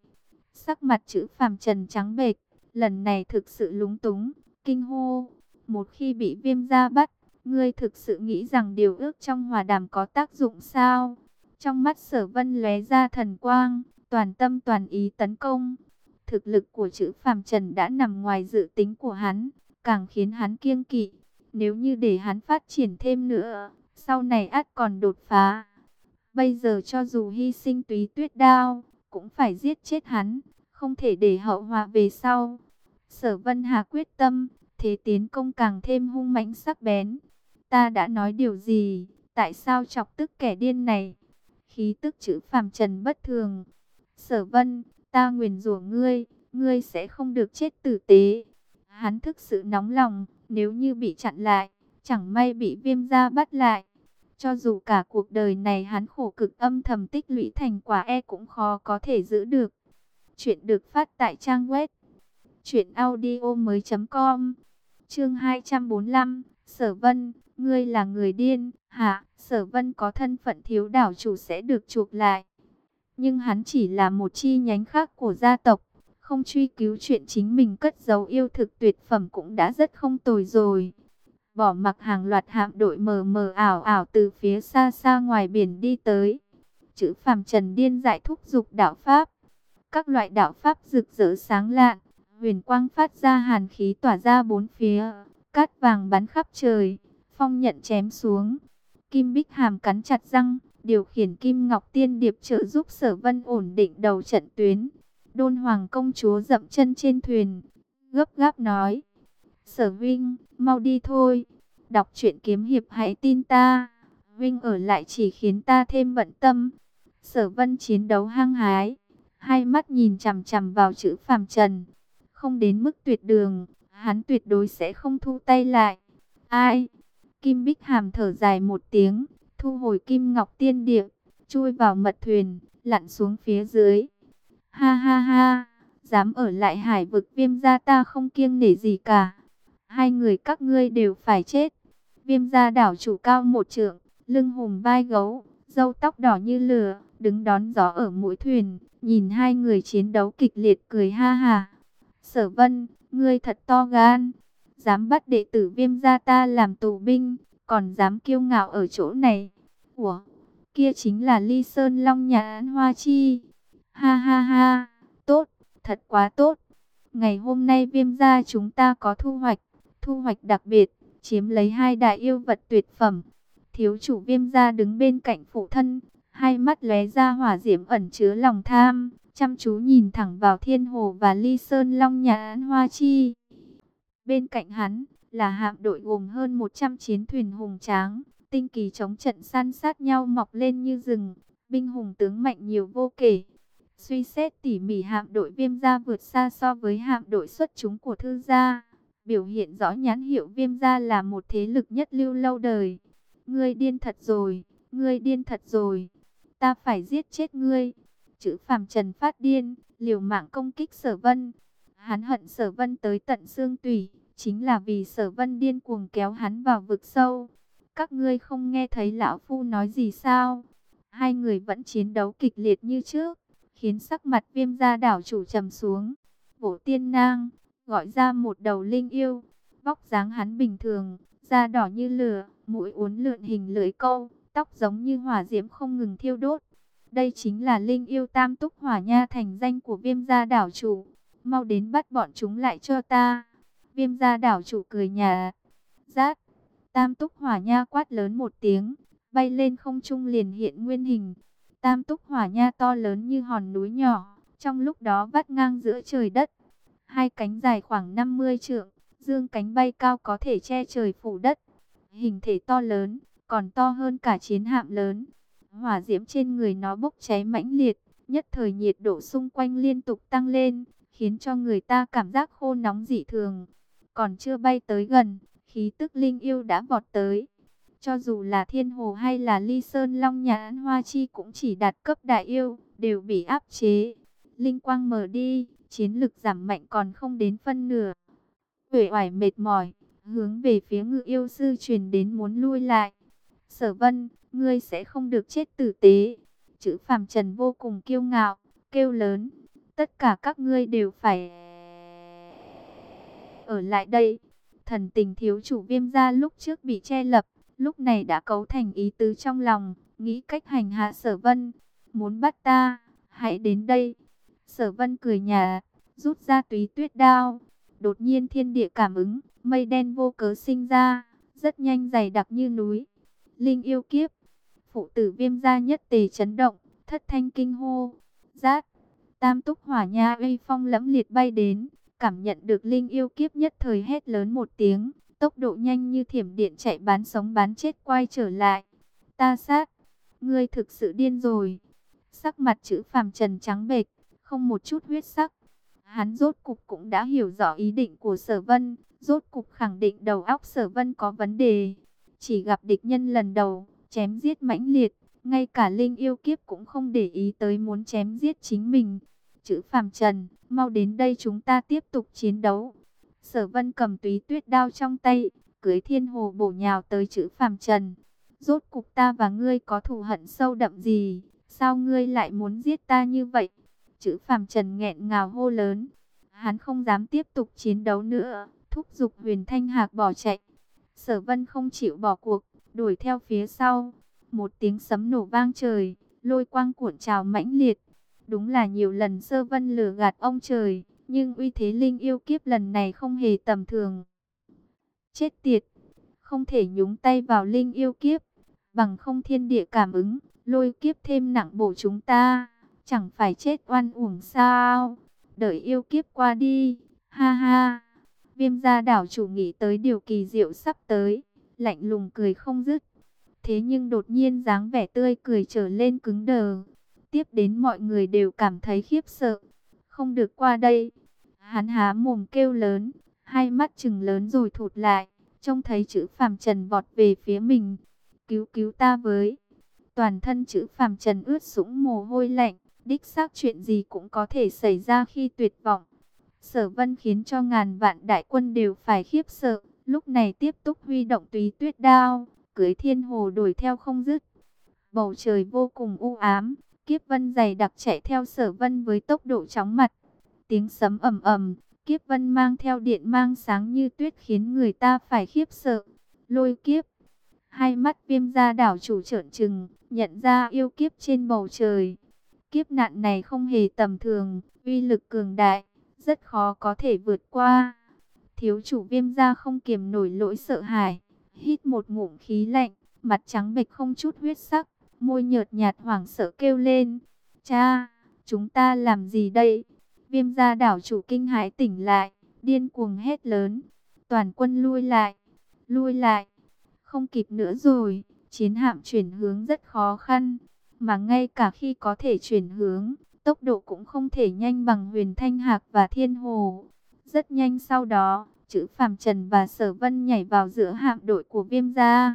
Sắc mặt chữ phàm trần trắng bệch, lần này thực sự lúng túng, kinh hô. Một khi bị viêm da bắt, ngươi thực sự nghĩ rằng điều ước trong hòa đàm có tác dụng sao? Trong mắt sở vân lóe ra thần quang, toàn tâm toàn ý tấn công. Thực lực của chữ phàm trần đã nằm ngoài dự tính của hắn, càng khiến hắn kiêng kỵ. Nếu như để hắn phát triển thêm nữa, sau này ắt còn đột phá. Bây giờ cho dù hy sinh túy tuyết đao, cũng phải giết chết hắn, không thể để hậu họa về sau. Sở Vân Hà quyết tâm, thế tiến công càng thêm hung mãnh sắc bén. Ta đã nói điều gì, tại sao chọc tức kẻ điên này? Khí tức chữ phàm trần bất thường. Sở Vân, ta nguyền rủa ngươi, ngươi sẽ không được chết tử tế. Hắn thức sự nóng lòng, nếu như bị chặn lại, chẳng may bị viêm gia bắt lại. Cho dù cả cuộc đời này hắn khổ cực âm thầm tích lũy thành quả e cũng khó có thể giữ được. Chuyện được phát tại trang web truyệnaudiomoi.com. Chương 245, Sở Vân, ngươi là người điên, hả? Sở Vân có thân phận thiếu đảo chủ sẽ được chuộc lại. Nhưng hắn chỉ là một chi nhánh khác của gia tộc, không truy cứu chuyện chính mình cất giấu yêu thực tuyệt phẩm cũng đã rất không tồi rồi. Bỏ mặc hàng loạt hạm đội mờ mờ ảo ảo từ phía xa xa ngoài biển đi tới. Chữ phàm trần điên dại thúc dục đạo Pháp. Các loại đạo Pháp rực rỡ sáng lạn, huyền quang phát ra hàn khí tỏa ra bốn phía, cát vàng bắn khắp trời, phong nhận chém xuống. Kim Bích Hàm cắn chặt răng, điều khiển Kim Ngọc Tiên Điệp trợ giúp Sở Vân ổn định đầu trận tuyến. Đôn Hoàng công chúa dậm chân trên thuyền, gấp gáp nói: "Sở Vinh, mau đi thôi. Đọc truyện kiếm hiệp hãy tin ta. Vinh ở lại chỉ khiến ta thêm bận tâm." Sở Vân chiến đấu hăng hái, hai mắt nhìn chằm chằm vào chữ phàm trần, không đến mức tuyệt đường, hắn tuyệt đối sẽ không thu tay lại. Ai? Kim Bích Hàm thở dài một tiếng, thu hồi Kim Ngọc Tiên Điệp, chui vào mật thuyền, lặn xuống phía dưới. Ha ha ha, dám ở lại hải vực viêm gia ta không kiêng nể gì cả. Hai người các ngươi đều phải chết. Viêm gia đảo chủ cao một trượng, lưng hùng vai gấu, râu tóc đỏ như lửa, đứng đón gió ở mũi thuyền, nhìn hai người chiến đấu kịch liệt cười ha ha. Sở vân, ngươi thật to gan, dám bắt đệ tử viêm gia ta làm tù binh, còn dám kiêu ngạo ở chỗ này. Ủa, kia chính là ly sơn long nhà án hoa chi. Ha ha ha, tốt, thật quá tốt. Ngày hôm nay viêm gia chúng ta có thu hoạch, thu hoạch đặc biệt, chiếm lấy hai đại yêu vật tuyệt phẩm. Thiếu chủ viêm gia đứng bên cạnh phụ thân, hai mắt lóe ra hỏa diễm ẩn chứa lòng tham, chăm chú nhìn thẳng vào thiên hồ và ly sơn long nhà hoa chi. Bên cạnh hắn là hạm đội gồm hơn 100 chiến thuyền hùng tráng, tinh kỳ chống trận san sát nhau mọc lên như rừng, binh hùng tướng mạnh nhiều vô kể. Suy xét tỉ mỉ hạm đội viêm gia vượt xa so với hạm đội xuất chúng của thư gia, biểu hiện rõ nhãn hiệu viêm gia là một thế lực nhất lưu lâu đời. Ngươi điên thật rồi, ngươi điên thật rồi, ta phải giết chết ngươi. Chữ phàm trần phát điên, liều mạng công kích sở vân. Hắn hận sở vân tới tận xương tủy, chính là vì sở vân điên cuồng kéo hắn vào vực sâu. Các ngươi không nghe thấy lão phu nói gì sao? Hai người vẫn chiến đấu kịch liệt như trước, khiến sắc mặt viêm gia đảo chủ trầm xuống. Vỗ tiên nang, gọi ra một đầu linh yêu, vóc dáng hắn bình thường, da đỏ như lửa, mũi uốn lượn hình lưỡi câu, tóc giống như hỏa diễm không ngừng thiêu đốt. Đây chính là linh yêu tam túc hỏa nha thành danh của viêm gia đảo chủ. Mau đến bắt bọn chúng lại cho ta. Viêm gia đảo chủ cười nhà. giác Tam túc hỏa nha quát lớn một tiếng. Bay lên không trung liền hiện nguyên hình. Tam túc hỏa nha to lớn như hòn núi nhỏ. Trong lúc đó vắt ngang giữa trời đất. Hai cánh dài khoảng 50 trượng. Dương cánh bay cao có thể che trời phủ đất. Hình thể to lớn. Còn to hơn cả chiến hạm lớn. Hỏa diễm trên người nó bốc cháy mãnh liệt. Nhất thời nhiệt độ xung quanh liên tục tăng lên. Khiến cho người ta cảm giác khô nóng dị thường. Còn chưa bay tới gần, khí tức linh yêu đã vọt tới. Cho dù là thiên hồ hay là ly sơn long nhà hoa chi cũng chỉ đạt cấp đại yêu, đều bị áp chế. Linh quang mở đi, chiến lực giảm mạnh còn không đến phân nửa. Uể oải mệt mỏi, hướng về phía ngự yêu sư truyền đến muốn lui lại. Sở vân, ngươi sẽ không được chết tử tế. Chữ phàm trần vô cùng kiêu ngạo, kêu lớn. Tất cả các ngươi đều phải ở lại đây. Thần tình thiếu chủ viêm gia lúc trước bị che lập, lúc này đã cấu thành ý tứ trong lòng, nghĩ cách hành hạ sở vân. Muốn bắt ta, hãy đến đây. Sở vân cười nhà, rút ra túy tuyết đao. Đột nhiên thiên địa cảm ứng, mây đen vô cớ sinh ra, rất nhanh dày đặc như núi. Linh yêu kiếp, phụ tử viêm gia nhất tề chấn động, thất thanh kinh hô. Rát, tam túc hỏa nha uy phong lẫm liệt bay đến, cảm nhận được linh yêu kiếp nhất thời hét lớn một tiếng, tốc độ nhanh như thiểm điện chạy bán sống bán chết quay trở lại. Ta sát, ngươi thực sự điên rồi. Sắc mặt chữ phàm trần trắng bệch, không một chút huyết sắc. Hắn rốt cục cũng đã hiểu rõ ý định của sở vân, rốt cục khẳng định đầu óc sở vân có vấn đề. Chỉ gặp địch nhân lần đầu, chém giết mãnh liệt, ngay cả linh yêu kiếp cũng không để ý tới muốn chém giết chính mình. Chữ phàm trần, mau đến đây chúng ta tiếp tục chiến đấu. Sở vân cầm túy tuyết đao trong tay, cưới thiên hồ bổ nhào tới chữ phàm trần. Rốt cục ta và ngươi có thù hận sâu đậm gì? Sao ngươi lại muốn giết ta như vậy? Chữ phàm trần nghẹn ngào hô lớn. Hắn không dám tiếp tục chiến đấu nữa, thúc giục huyền thanh hạc bỏ chạy. Sở vân không chịu bỏ cuộc, đuổi theo phía sau. Một tiếng sấm nổ vang trời, lôi quang cuộn trào mãnh liệt. Đúng là nhiều lần sơ vân lừa gạt ông trời, nhưng uy thế linh yêu kiếp lần này không hề tầm thường. Chết tiệt, không thể nhúng tay vào linh yêu kiếp, bằng không thiên địa cảm ứng, lôi kiếp thêm nặng bổ chúng ta, chẳng phải chết oan uổng sao, đợi yêu kiếp qua đi, ha ha. Viêm gia đảo chủ nghĩ tới điều kỳ diệu sắp tới, lạnh lùng cười không dứt. Thế nhưng đột nhiên dáng vẻ tươi cười trở lên cứng đờ, Tiếp đến mọi người đều cảm thấy khiếp sợ. Không được qua đây. Hắn há mồm kêu lớn, hai mắt trừng lớn rồi thụt lại, trông thấy chữ phàm trần vọt về phía mình. Cứu cứu ta với. Toàn thân chữ phàm trần ướt sũng mồ hôi lạnh, đích xác chuyện gì cũng có thể xảy ra khi tuyệt vọng. Sở vân khiến cho ngàn vạn đại quân đều phải khiếp sợ, lúc này tiếp tục huy động túy tuyết đao, cưới thiên hồ đuổi theo không dứt. Bầu trời vô cùng u ám, Kiếp vân dày đặc chạy theo sở vân với tốc độ chóng mặt. Tiếng sấm ầm ầm, kiếp vân mang theo điện mang sáng như tuyết khiến người ta phải khiếp sợ. Lôi kiếp, hai mắt viêm ra đảo chủ trợn trừng, nhận ra yêu kiếp trên bầu trời. Kiếp nạn này không hề tầm thường, uy lực cường đại, rất khó có thể vượt qua. Thiếu chủ viêm ra không kiềm nổi lỗi sợ hãi, hít một ngụm khí lạnh, mặt trắng bệch không chút huyết sắc, môi nhợt nhạt hoảng sợ kêu lên. Cha, chúng ta làm gì đây? Viêm gia đảo chủ kinh hãi tỉnh lại, điên cuồng hét lớn. Toàn quân lui lại, lui lại, không kịp nữa rồi, chiến hạm chuyển hướng rất khó khăn, mà ngay cả khi có thể chuyển hướng, tốc độ cũng không thể nhanh bằng huyền thanh hạc và thiên hồ. Rất nhanh sau đó, chữ Phạm trần và sở vân nhảy vào giữa hạm đội của viêm gia.